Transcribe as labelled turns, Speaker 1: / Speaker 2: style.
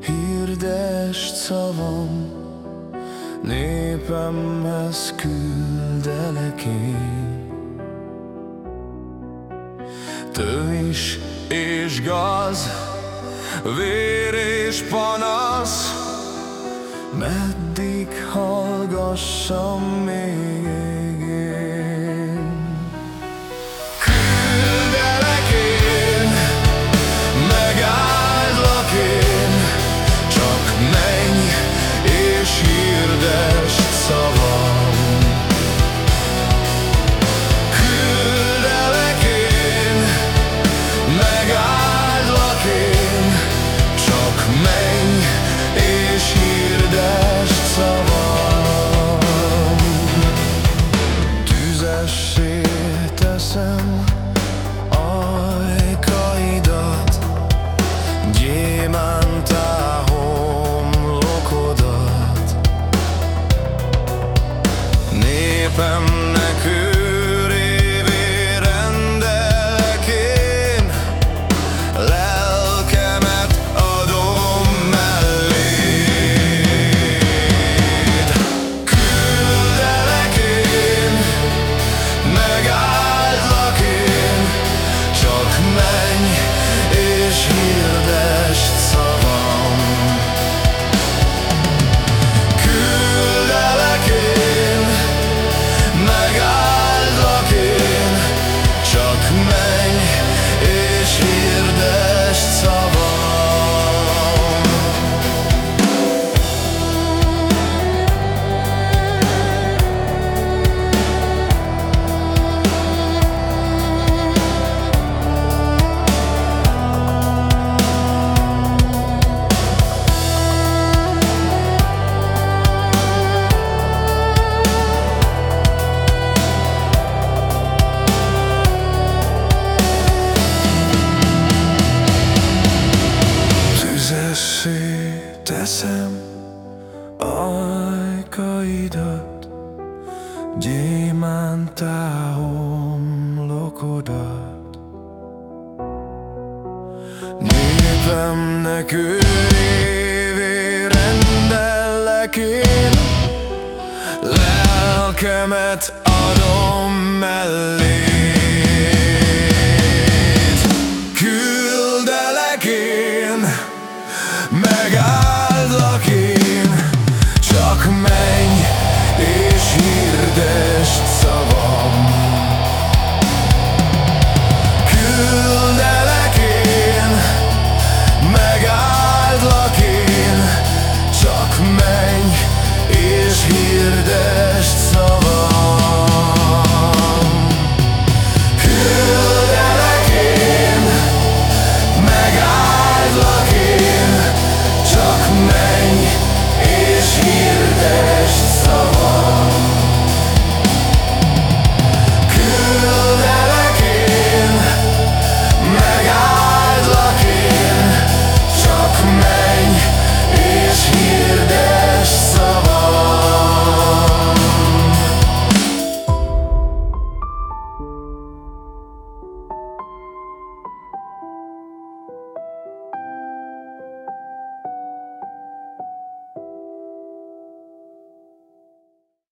Speaker 1: hirdest szavam, Népemhez küldelek én. Tövis és gaz, vér és panasz, Meddig hallgassam még them ajkaidat, gyémántá homlokodat. Népemnek őrévé rendellek én, lelkemet adom mellé.